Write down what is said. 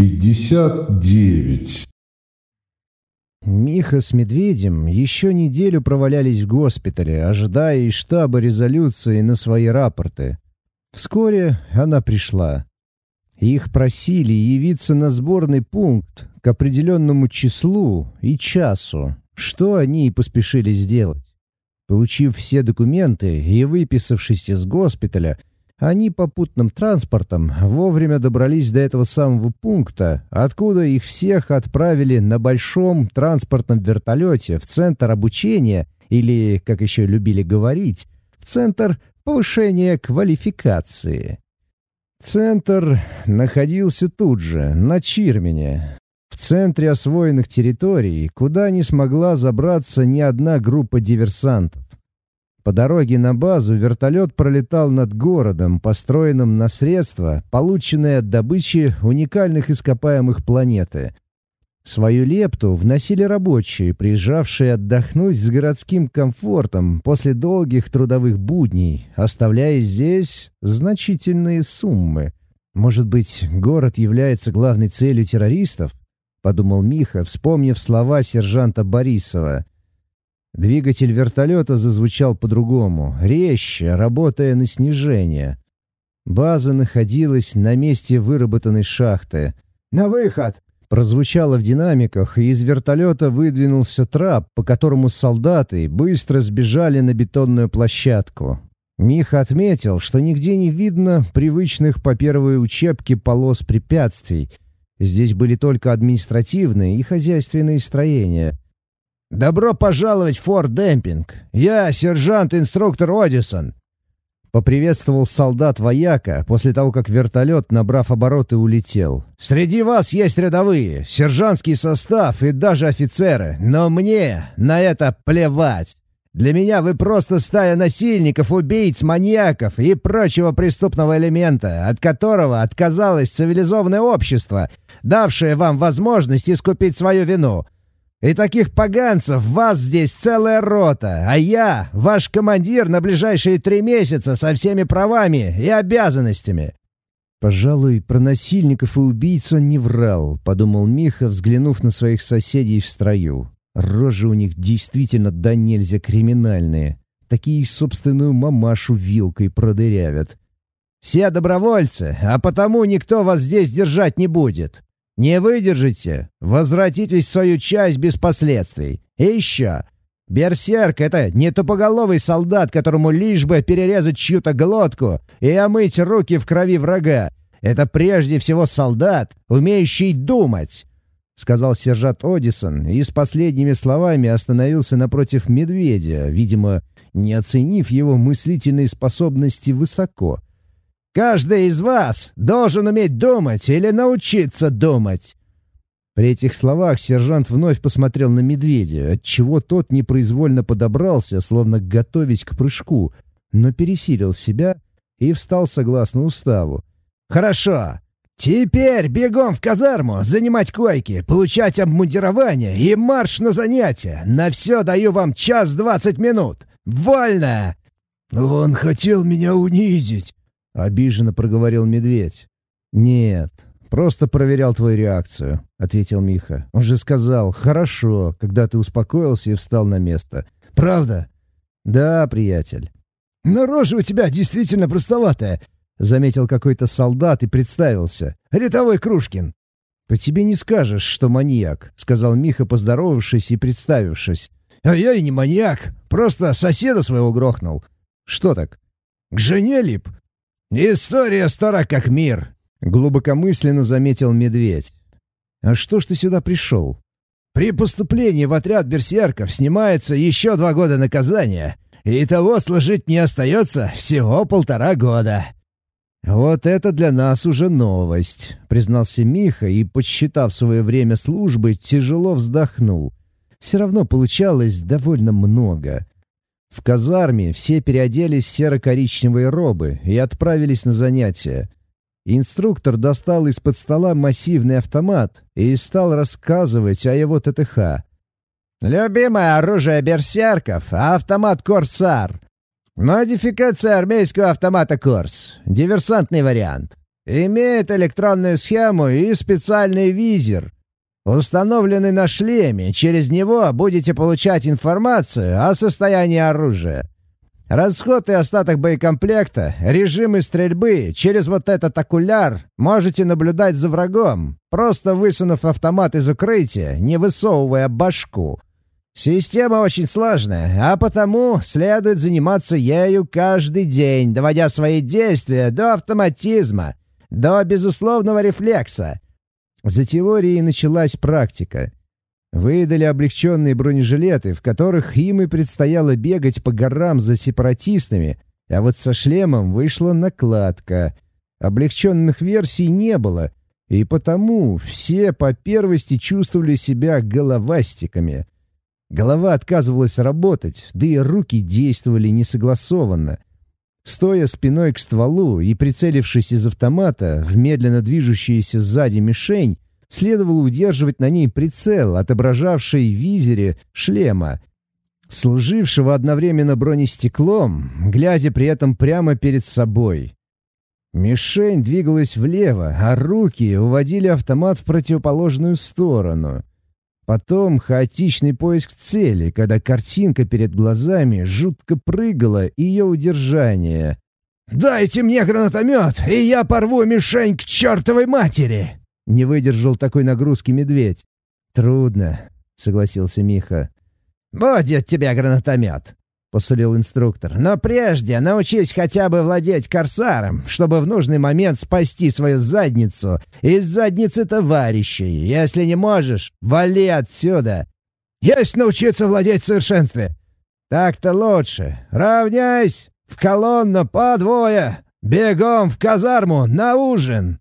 59. Миха с Медведем еще неделю провалялись в госпитале, ожидая из штаба резолюции на свои рапорты. Вскоре она пришла. Их просили явиться на сборный пункт к определенному числу и часу, что они и поспешили сделать. Получив все документы и выписавшись из госпиталя, они попутным транспортом вовремя добрались до этого самого пункта, откуда их всех отправили на большом транспортном вертолете в центр обучения или, как еще любили говорить, в центр повышения квалификации. Центр находился тут же, на Чирмене, в центре освоенных территорий, куда не смогла забраться ни одна группа диверсантов. По дороге на базу вертолет пролетал над городом, построенным на средства, полученные от добычи уникальных ископаемых планеты. Свою лепту вносили рабочие, приезжавшие отдохнуть с городским комфортом после долгих трудовых будней, оставляя здесь значительные суммы. «Может быть, город является главной целью террористов?» — подумал Миха, вспомнив слова сержанта Борисова. Двигатель вертолета зазвучал по-другому, резче, работая на снижение. База находилась на месте выработанной шахты. «На выход!» Прозвучало в динамиках, и из вертолета выдвинулся трап, по которому солдаты быстро сбежали на бетонную площадку. Миха отметил, что нигде не видно привычных по первой учебке полос препятствий. Здесь были только административные и хозяйственные строения — «Добро пожаловать в Форт Демпинг! Я сержант-инструктор Одисон!» Поприветствовал солдат-вояка после того, как вертолет, набрав обороты, улетел. «Среди вас есть рядовые, сержантский состав и даже офицеры, но мне на это плевать. Для меня вы просто стая насильников, убийц, маньяков и прочего преступного элемента, от которого отказалось цивилизованное общество, давшее вам возможность искупить свою вину». И таких поганцев вас здесь целая рота, а я — ваш командир на ближайшие три месяца со всеми правами и обязанностями». «Пожалуй, про насильников и убийц он не врал», — подумал Миха, взглянув на своих соседей в строю. «Рожи у них действительно да нельзя криминальные. Такие собственную мамашу вилкой продырявят». «Все добровольцы, а потому никто вас здесь держать не будет. Не выдержите, возвратитесь в свою часть без последствий. И еще. Берсерк — это не тупоголовый солдат, которому лишь бы перерезать чью-то глотку и омыть руки в крови врага. Это прежде всего солдат, умеющий думать. — сказал сержант Одисон и с последними словами остановился напротив медведя, видимо, не оценив его мыслительные способности высоко — Каждый из вас должен уметь думать или научиться думать!» При этих словах сержант вновь посмотрел на медведя, отчего тот непроизвольно подобрался, словно готовясь к прыжку, но пересилил себя и встал согласно уставу. «Хорошо. Теперь бегом в казарму, занимать койки, получать обмундирование и марш на занятия. На все даю вам час двадцать минут. Вольно!» «Он хотел меня унизить», — обиженно проговорил медведь. «Нет, просто проверял твою реакцию», — ответил Миха. «Он же сказал, хорошо, когда ты успокоился и встал на место. Правда?» «Да, приятель». «Но рожа у тебя действительно простоватая», — заметил какой-то солдат и представился. «Рядовой Крушкин». «По тебе не скажешь, что маньяк», — сказал Миха, поздоровавшись и представившись. «А я и не маньяк, просто соседа своего грохнул». «Что так?» «К жене лип. «История стара как мир», — глубокомысленно заметил медведь. «А что ж ты сюда пришел?» «При поступлении в отряд берсерков снимается еще два года наказания, и того служить мне остается всего полтора года». «Вот это для нас уже новость», — признался Миха и, подсчитав свое время службы, тяжело вздохнул. «Все равно получалось довольно много. В казарме все переоделись в серо-коричневые робы и отправились на занятия. Инструктор достал из-под стола массивный автомат и стал рассказывать о его ТТХ. «Любимое оружие берсерков — автомат «Корсар». Модификация армейского автомата «Корс». Диверсантный вариант. Имеет электронную схему и специальный визор, установленный на шлеме. Через него будете получать информацию о состоянии оружия. Расход и остаток боекомплекта, режимы стрельбы, через вот этот окуляр можете наблюдать за врагом, просто высунув автомат из укрытия, не высовывая башку. Система очень сложная, а потому следует заниматься ею каждый день, доводя свои действия до автоматизма, до безусловного рефлекса. За теорией началась практика. Выдали облегченные бронежилеты, в которых им и предстояло бегать по горам за сепаратистами, а вот со шлемом вышла накладка. Облегченных версий не было, и потому все по первости чувствовали себя головастиками. Голова отказывалась работать, да и руки действовали несогласованно. Стоя спиной к стволу и прицелившись из автомата в медленно движущуюся сзади мишень, следовало удерживать на ней прицел, отображавший в визере шлема, служившего одновременно бронестеклом, глядя при этом прямо перед собой. Мишень двигалась влево, а руки уводили автомат в противоположную сторону. Потом хаотичный поиск цели, когда картинка перед глазами жутко прыгала и ее удержание. «Дайте мне гранатомет, и я порву мишень к чертовой матери!» Не выдержал такой нагрузки медведь. «Трудно», — согласился Миха. «Будет тебе гранатомет», — посулил инструктор. «Но прежде научись хотя бы владеть корсаром, чтобы в нужный момент спасти свою задницу из задницы товарищей. Если не можешь, вали отсюда. Есть научиться владеть в совершенстве. Так-то лучше. Равняйсь! В колонну по двое! Бегом в казарму на ужин!»